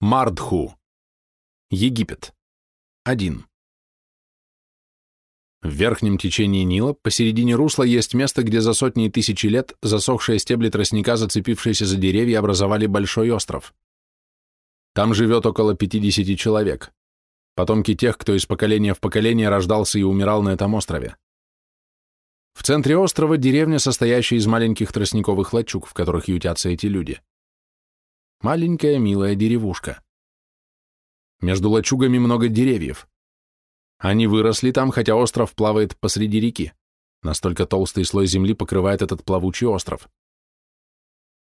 Мардху. Египет. 1. В верхнем течении Нила, посередине русла, есть место, где за сотни и тысячи лет засохшие стебли тростника, зацепившиеся за деревья, образовали большой остров. Там живет около 50 человек, потомки тех, кто из поколения в поколение рождался и умирал на этом острове. В центре острова деревня, состоящая из маленьких тростниковых лачуг, в которых ютятся эти люди. Маленькая милая деревушка. Между лачугами много деревьев. Они выросли там, хотя остров плавает посреди реки. Настолько толстый слой земли покрывает этот плавучий остров.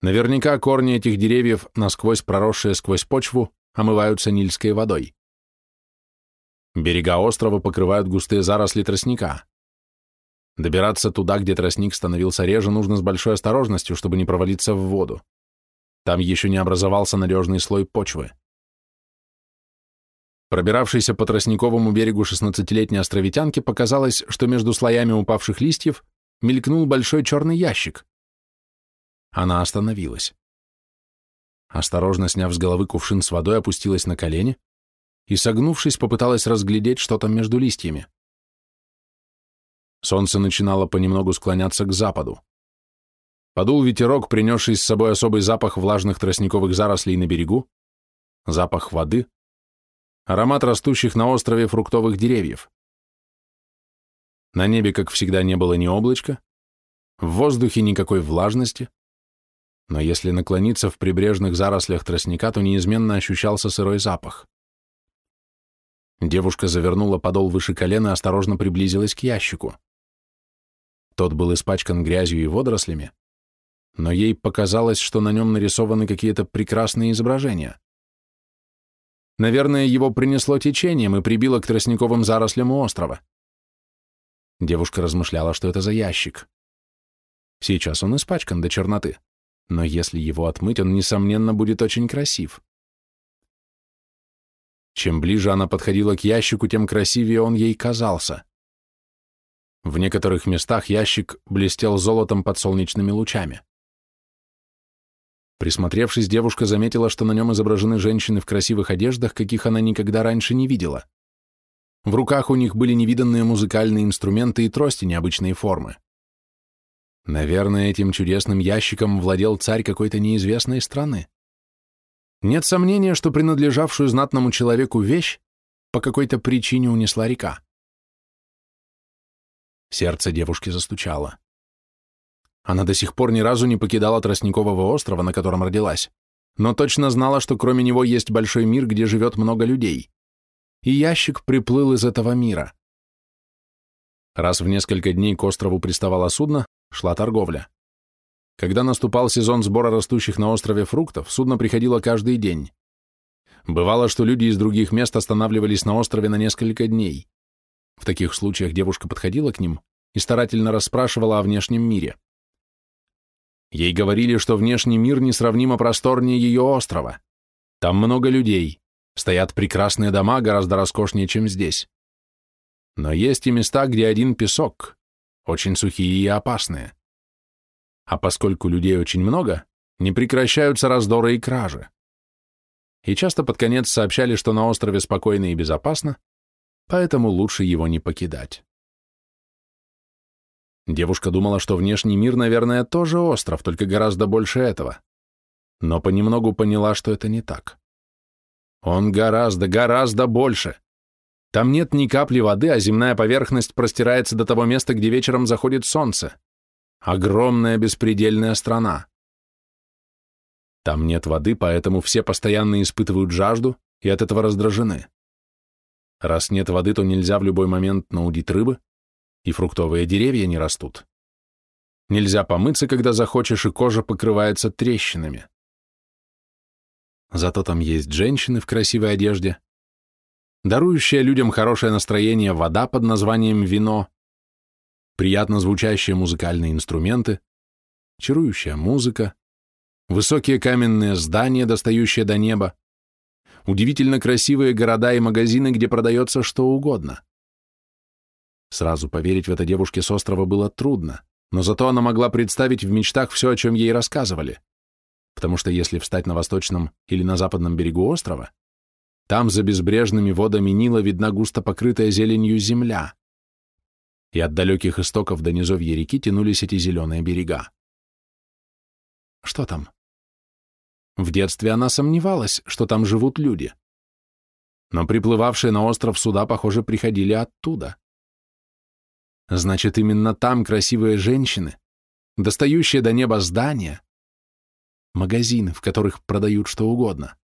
Наверняка корни этих деревьев, насквозь проросшие сквозь почву, омываются нильской водой. Берега острова покрывают густые заросли тростника. Добираться туда, где тростник становился реже, нужно с большой осторожностью, чтобы не провалиться в воду. Там еще не образовался надежный слой почвы. Пробиравшейся по тростниковому берегу шестнадцатилетней островитянке показалось, что между слоями упавших листьев мелькнул большой черный ящик. Она остановилась. Осторожно сняв с головы кувшин с водой, опустилась на колени и, согнувшись, попыталась разглядеть, что там между листьями. Солнце начинало понемногу склоняться к западу. Подул ветерок, принесший с собой особый запах влажных тростниковых зарослей на берегу, запах воды, аромат растущих на острове фруктовых деревьев. На небе, как всегда, не было ни облачка, в воздухе никакой влажности, но если наклониться в прибрежных зарослях тростника, то неизменно ощущался сырой запах. Девушка завернула подол выше колена и осторожно приблизилась к ящику. Тот был испачкан грязью и водорослями, но ей показалось, что на нем нарисованы какие-то прекрасные изображения. Наверное, его принесло течением и прибило к тростниковым зарослям у острова. Девушка размышляла, что это за ящик. Сейчас он испачкан до черноты, но если его отмыть, он, несомненно, будет очень красив. Чем ближе она подходила к ящику, тем красивее он ей казался. В некоторых местах ящик блестел золотом под солнечными лучами. Присмотревшись, девушка заметила, что на нем изображены женщины в красивых одеждах, каких она никогда раньше не видела. В руках у них были невиданные музыкальные инструменты и трости необычной формы. Наверное, этим чудесным ящиком владел царь какой-то неизвестной страны. Нет сомнения, что принадлежавшую знатному человеку вещь по какой-то причине унесла река. Сердце девушки застучало. Она до сих пор ни разу не покидала Тростникового острова, на котором родилась, но точно знала, что кроме него есть большой мир, где живет много людей. И ящик приплыл из этого мира. Раз в несколько дней к острову приставало судно, шла торговля. Когда наступал сезон сбора растущих на острове фруктов, судно приходило каждый день. Бывало, что люди из других мест останавливались на острове на несколько дней. В таких случаях девушка подходила к ним и старательно расспрашивала о внешнем мире. Ей говорили, что внешний мир несравнимо просторнее ее острова. Там много людей, стоят прекрасные дома, гораздо роскошнее, чем здесь. Но есть и места, где один песок, очень сухие и опасные. А поскольку людей очень много, не прекращаются раздоры и кражи. И часто под конец сообщали, что на острове спокойно и безопасно, поэтому лучше его не покидать. Девушка думала, что внешний мир, наверное, тоже остров, только гораздо больше этого. Но понемногу поняла, что это не так. Он гораздо, гораздо больше. Там нет ни капли воды, а земная поверхность простирается до того места, где вечером заходит солнце. Огромная беспредельная страна. Там нет воды, поэтому все постоянно испытывают жажду и от этого раздражены. Раз нет воды, то нельзя в любой момент наудить рыбы, и фруктовые деревья не растут. Нельзя помыться, когда захочешь, и кожа покрывается трещинами. Зато там есть женщины в красивой одежде, дарующая людям хорошее настроение вода под названием вино, приятно звучащие музыкальные инструменты, чарующая музыка, высокие каменные здания, достающие до неба, удивительно красивые города и магазины, где продается что угодно. Сразу поверить в это девушке с острова было трудно, но зато она могла представить в мечтах все, о чем ей рассказывали. потому что если встать на восточном или на западном берегу острова, там за безбрежными водами Нила видна густо покрытая зеленью земля, и от далеких истоков до низовья реки тянулись эти зеленые берега. Что там? В детстве она сомневалась, что там живут люди. Но приплывавшие на остров суда, похоже, приходили оттуда. Значит, именно там красивые женщины, достающие до неба здания, магазины, в которых продают что угодно.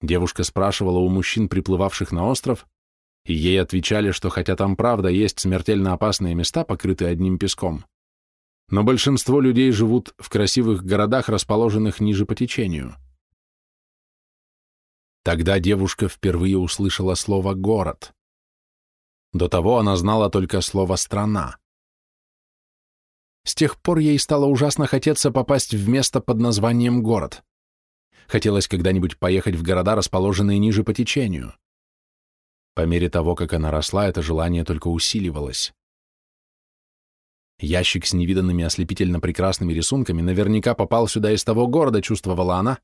Девушка спрашивала у мужчин, приплывавших на остров, и ей отвечали, что хотя там правда есть смертельно опасные места, покрытые одним песком, но большинство людей живут в красивых городах, расположенных ниже по течению. Тогда девушка впервые услышала слово «город». До того она знала только слово «страна». С тех пор ей стало ужасно хотеться попасть в место под названием «город». Хотелось когда-нибудь поехать в города, расположенные ниже по течению. По мере того, как она росла, это желание только усиливалось. Ящик с невиданными ослепительно прекрасными рисунками наверняка попал сюда из того города, чувствовала она,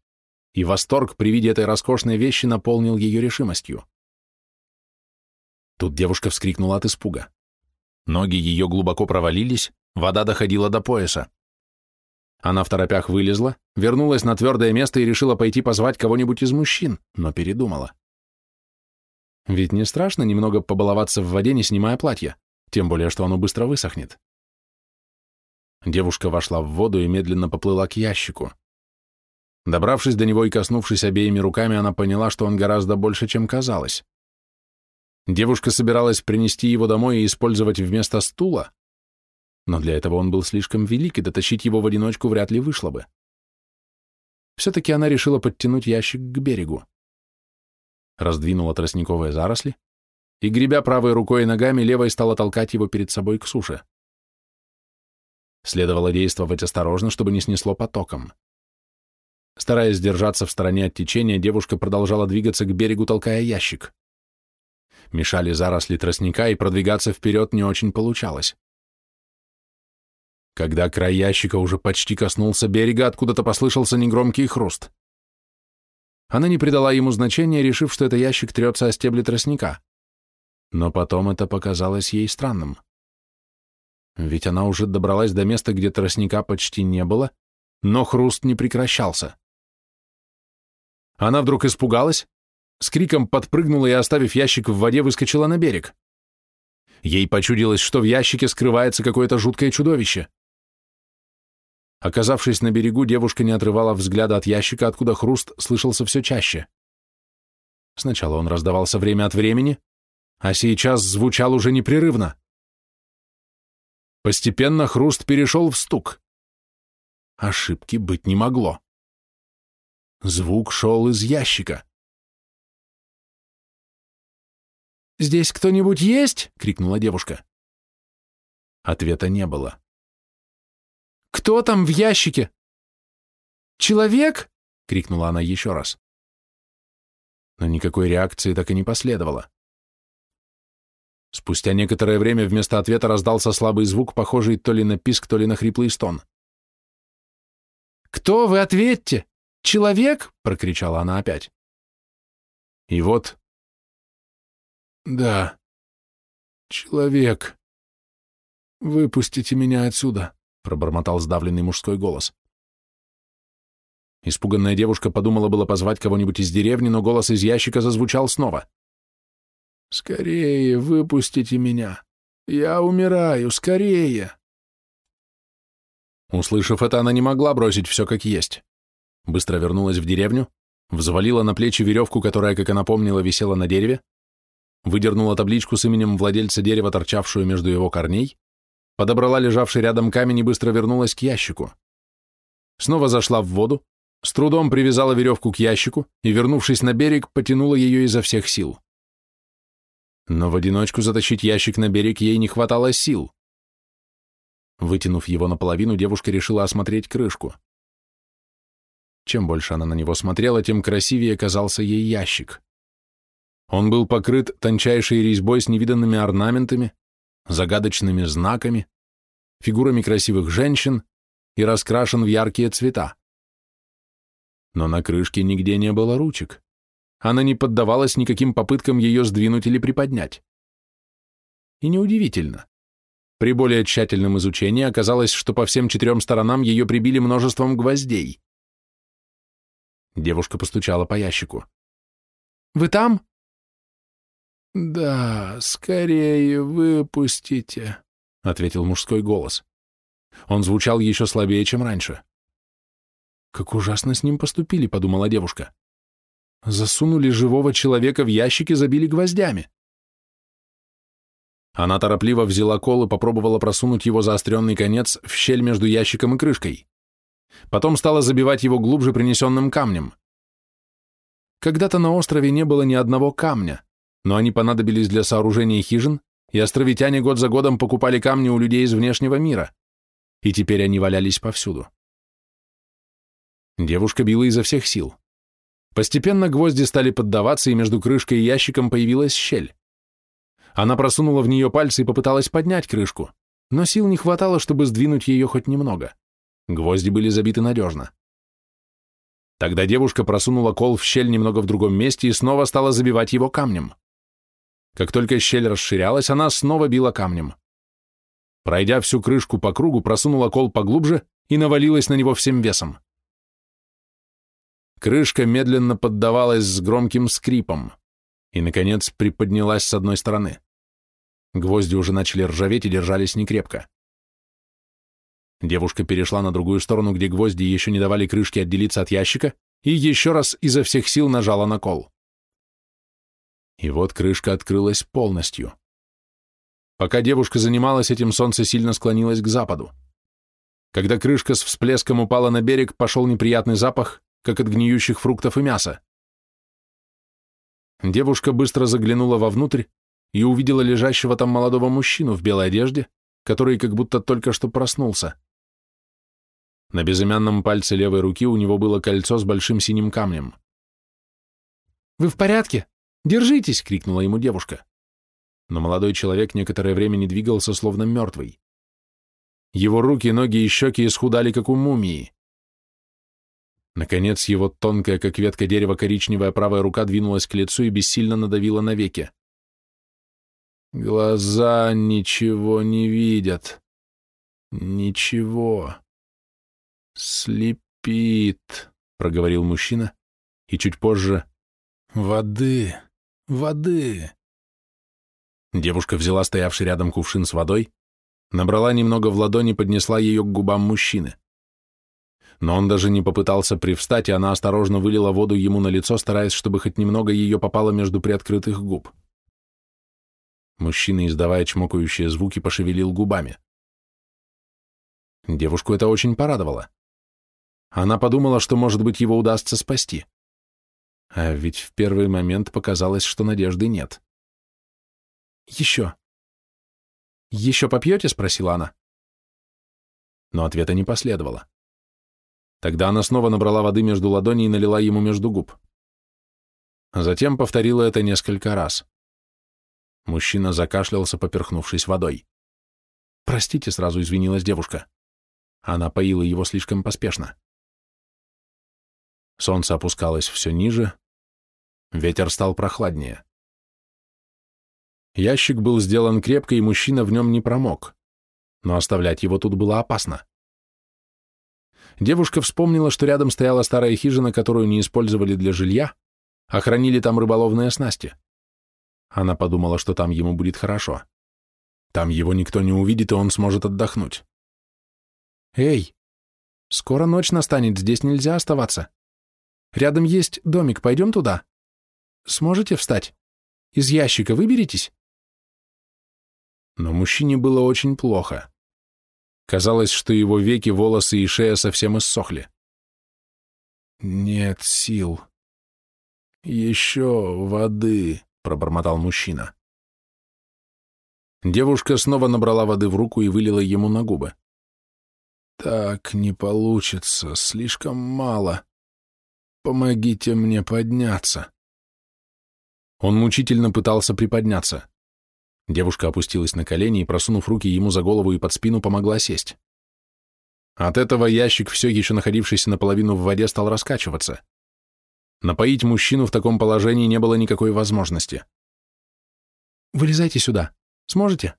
и восторг при виде этой роскошной вещи наполнил ее решимостью. Тут девушка вскрикнула от испуга. Ноги ее глубоко провалились, вода доходила до пояса. Она в торопях вылезла, вернулась на твердое место и решила пойти позвать кого-нибудь из мужчин, но передумала. Ведь не страшно немного побаловаться в воде, не снимая платья, тем более, что оно быстро высохнет. Девушка вошла в воду и медленно поплыла к ящику. Добравшись до него и коснувшись обеими руками, она поняла, что он гораздо больше, чем казалось. Девушка собиралась принести его домой и использовать вместо стула, но для этого он был слишком велик, и дотащить его в одиночку вряд ли вышло бы. Все-таки она решила подтянуть ящик к берегу раздвинула тростниковые заросли и, гребя правой рукой и ногами, левой стала толкать его перед собой к суше. Следовало действовать осторожно, чтобы не снесло потоком. Стараясь держаться в стороне от течения, девушка продолжала двигаться к берегу, толкая ящик. Мешали заросли тростника, и продвигаться вперед не очень получалось. Когда край ящика уже почти коснулся берега, откуда-то послышался негромкий хруст. Она не придала ему значения, решив, что это ящик трется о стебли тростника. Но потом это показалось ей странным. Ведь она уже добралась до места, где тростника почти не было, но хруст не прекращался. Она вдруг испугалась, с криком подпрыгнула и, оставив ящик в воде, выскочила на берег. Ей почудилось, что в ящике скрывается какое-то жуткое чудовище. Оказавшись на берегу, девушка не отрывала взгляда от ящика, откуда хруст слышался все чаще. Сначала он раздавался время от времени, а сейчас звучал уже непрерывно. Постепенно хруст перешел в стук. Ошибки быть не могло. Звук шел из ящика. «Здесь кто-нибудь есть?» — крикнула девушка. Ответа не было. Кто там в ящике? Человек? крикнула она еще раз. Но никакой реакции так и не последовало. Спустя некоторое время вместо ответа раздался слабый звук, похожий то ли на писк, то ли на хриплый стон. «Кто вы? Ответьте! Человек?» — прокричала она опять. И вот... «Да, человек. Выпустите меня отсюда пробормотал сдавленный мужской голос. Испуганная девушка подумала было позвать кого-нибудь из деревни, но голос из ящика зазвучал снова. «Скорее, выпустите меня! Я умираю, скорее!» Услышав это, она не могла бросить все как есть. Быстро вернулась в деревню, взвалила на плечи веревку, которая, как она помнила, висела на дереве, выдернула табличку с именем владельца дерева, торчавшую между его корней, подобрала лежавший рядом камень и быстро вернулась к ящику. Снова зашла в воду, с трудом привязала веревку к ящику и, вернувшись на берег, потянула ее изо всех сил. Но в одиночку затащить ящик на берег ей не хватало сил. Вытянув его наполовину, девушка решила осмотреть крышку. Чем больше она на него смотрела, тем красивее казался ей ящик. Он был покрыт тончайшей резьбой с невиданными орнаментами, загадочными знаками, фигурами красивых женщин, и раскрашен в яркие цвета. Но на крышке нигде не было ручек. Она не поддавалась никаким попыткам ее сдвинуть или приподнять. И неудивительно. При более тщательном изучении оказалось, что по всем четырем сторонам ее прибили множеством гвоздей. Девушка постучала по ящику. «Вы там?» «Да, скорее выпустите», — ответил мужской голос. Он звучал еще слабее, чем раньше. «Как ужасно с ним поступили», — подумала девушка. «Засунули живого человека в ящик и забили гвоздями». Она торопливо взяла кол и попробовала просунуть его заостренный конец в щель между ящиком и крышкой. Потом стала забивать его глубже принесенным камнем. Когда-то на острове не было ни одного камня, но они понадобились для сооружения хижин, и островитяне год за годом покупали камни у людей из внешнего мира, и теперь они валялись повсюду. Девушка била изо всех сил. Постепенно гвозди стали поддаваться, и между крышкой и ящиком появилась щель. Она просунула в нее пальцы и попыталась поднять крышку, но сил не хватало, чтобы сдвинуть ее хоть немного. Гвозди были забиты надежно. Тогда девушка просунула кол в щель немного в другом месте и снова стала забивать его камнем. Как только щель расширялась, она снова била камнем. Пройдя всю крышку по кругу, просунула кол поглубже и навалилась на него всем весом. Крышка медленно поддавалась с громким скрипом и, наконец, приподнялась с одной стороны. Гвозди уже начали ржаветь и держались некрепко. Девушка перешла на другую сторону, где гвозди еще не давали крышке отделиться от ящика, и еще раз изо всех сил нажала на кол. И вот крышка открылась полностью. Пока девушка занималась этим, солнце сильно склонилось к западу. Когда крышка с всплеском упала на берег, пошел неприятный запах, как от гниющих фруктов и мяса. Девушка быстро заглянула вовнутрь и увидела лежащего там молодого мужчину в белой одежде, который как будто только что проснулся. На безымянном пальце левой руки у него было кольцо с большим синим камнем. «Вы в порядке? Держитесь!» — крикнула ему девушка. Но молодой человек некоторое время не двигался, словно мертвый. Его руки, ноги и щеки исхудали, как у мумии. Наконец, его тонкая, как ветка дерева, коричневая правая рука двинулась к лицу и бессильно надавила на веки. Глаза ничего не видят. Ничего. Слепит, проговорил мужчина, и чуть позже «Воды, воды». Девушка взяла стоявший рядом кувшин с водой, набрала немного в ладони и поднесла ее к губам мужчины. Но он даже не попытался привстать, и она осторожно вылила воду ему на лицо, стараясь, чтобы хоть немного ее попало между приоткрытых губ. Мужчина, издавая чмокающие звуки, пошевелил губами. Девушку это очень порадовало. Она подумала, что, может быть, его удастся спасти. А ведь в первый момент показалось, что надежды нет. «Еще. Еще попьете?» — спросила она. Но ответа не последовало. Тогда она снова набрала воды между ладоней и налила ему между губ. Затем повторила это несколько раз. Мужчина закашлялся, поперхнувшись водой. «Простите», — сразу извинилась девушка. Она поила его слишком поспешно. Солнце опускалось все ниже, ветер стал прохладнее. Ящик был сделан крепко, и мужчина в нем не промок, но оставлять его тут было опасно. Девушка вспомнила, что рядом стояла старая хижина, которую не использовали для жилья, а хранили там рыболовные снасти. Она подумала, что там ему будет хорошо. Там его никто не увидит, и он сможет отдохнуть. «Эй, скоро ночь настанет, здесь нельзя оставаться. Рядом есть домик, пойдем туда? Сможете встать? Из ящика выберитесь?» Но мужчине было очень плохо. Казалось, что его веки, волосы и шея совсем иссохли. «Нет сил. Еще воды», пробормотал мужчина. Девушка снова набрала воды в руку и вылила ему на губы. «Так не получится, слишком мало. Помогите мне подняться». Он мучительно пытался приподняться. Девушка опустилась на колени и, просунув руки ему за голову и под спину, помогла сесть. От этого ящик, все еще находившийся наполовину в воде, стал раскачиваться. Напоить мужчину в таком положении не было никакой возможности. «Вылезайте сюда. Сможете?»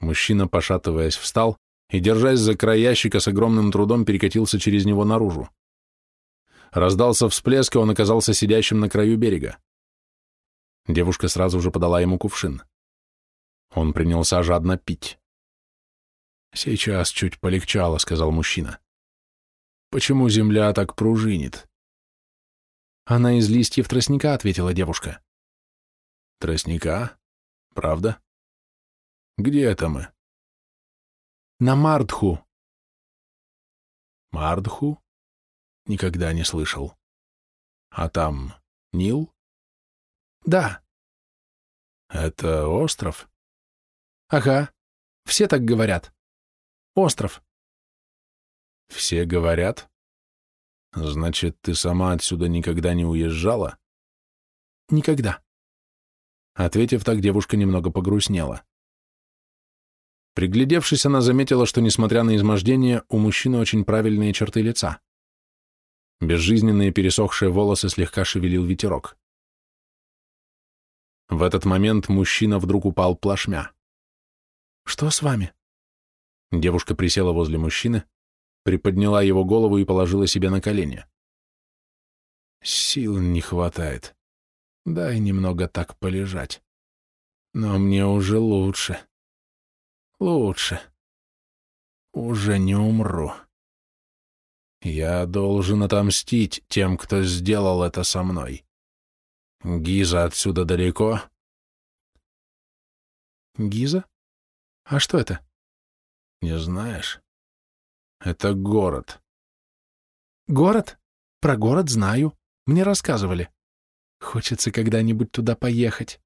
Мужчина, пошатываясь, встал и, держась за край ящика, с огромным трудом перекатился через него наружу. Раздался всплеск, и он оказался сидящим на краю берега. Девушка сразу же подала ему кувшин. Он принялся жадно пить. «Сейчас чуть полегчало», — сказал мужчина. «Почему земля так пружинит?» «Она из листьев тростника», — ответила девушка. «Тростника? Правда? Где это мы?» «На Мардху». «Мардху? Никогда не слышал. А там Нил?» Да. Это остров? Ага. Все так говорят. Остров. Все говорят? Значит, ты сама отсюда никогда не уезжала? Никогда. Ответив так, девушка немного погрустнела. Приглядевшись, она заметила, что, несмотря на измождение, у мужчины очень правильные черты лица. Безжизненные пересохшие волосы слегка шевелил ветерок. В этот момент мужчина вдруг упал плашмя. «Что с вами?» Девушка присела возле мужчины, приподняла его голову и положила себе на колени. «Сил не хватает. Дай немного так полежать. Но мне уже лучше. Лучше. Уже не умру. Я должен отомстить тем, кто сделал это со мной. Гиза отсюда далеко? Гиза? А что это? Не знаешь? Это город. Город? Про город знаю. Мне рассказывали. Хочется когда-нибудь туда поехать.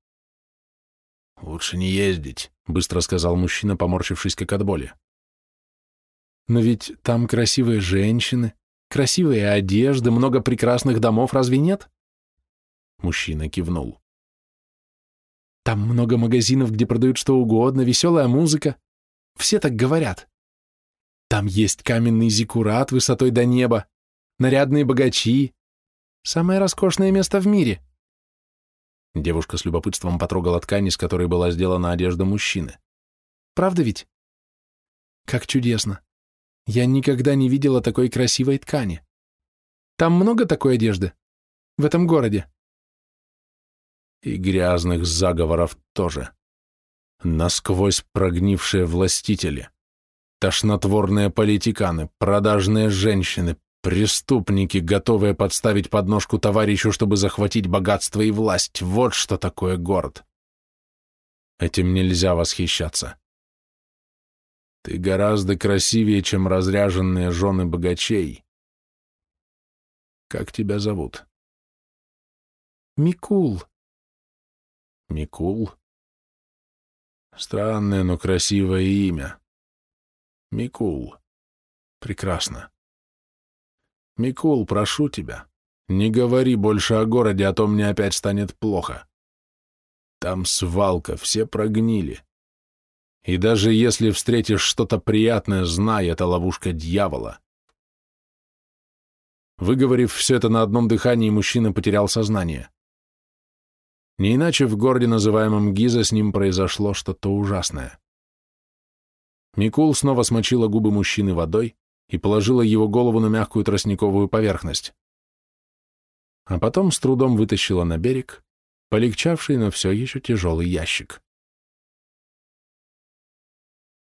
Лучше не ездить, быстро сказал мужчина, поморщившись как от боли. Но ведь там красивые женщины, красивые одежды, много прекрасных домов, разве нет? Мужчина кивнул. Там много магазинов, где продают что угодно, веселая музыка. Все так говорят. Там есть каменный зиккурат высотой до неба, нарядные богачи. Самое роскошное место в мире. Девушка с любопытством потрогала ткань, из которой была сделана одежда мужчины. Правда ведь? Как чудесно. Я никогда не видела такой красивой ткани. Там много такой одежды? В этом городе? И грязных заговоров тоже. Насквозь прогнившие властители, тошнотворные политиканы, продажные женщины, преступники, готовые подставить подножку товарищу, чтобы захватить богатство и власть. Вот что такое город. Этим нельзя восхищаться. Ты гораздо красивее, чем разряженные жены богачей. Как тебя зовут? Микул, Микул? Странное, но красивое имя. Микул. Прекрасно. Микул, прошу тебя, не говори больше о городе, а то мне опять станет плохо. Там свалка, все прогнили. И даже если встретишь что-то приятное, знай, это ловушка дьявола. Выговорив все это на одном дыхании, мужчина потерял сознание. Не иначе в городе, называемом Гиза, с ним произошло что-то ужасное. Микул снова смочила губы мужчины водой и положила его голову на мягкую тростниковую поверхность. А потом с трудом вытащила на берег полегчавший, но все еще тяжелый ящик.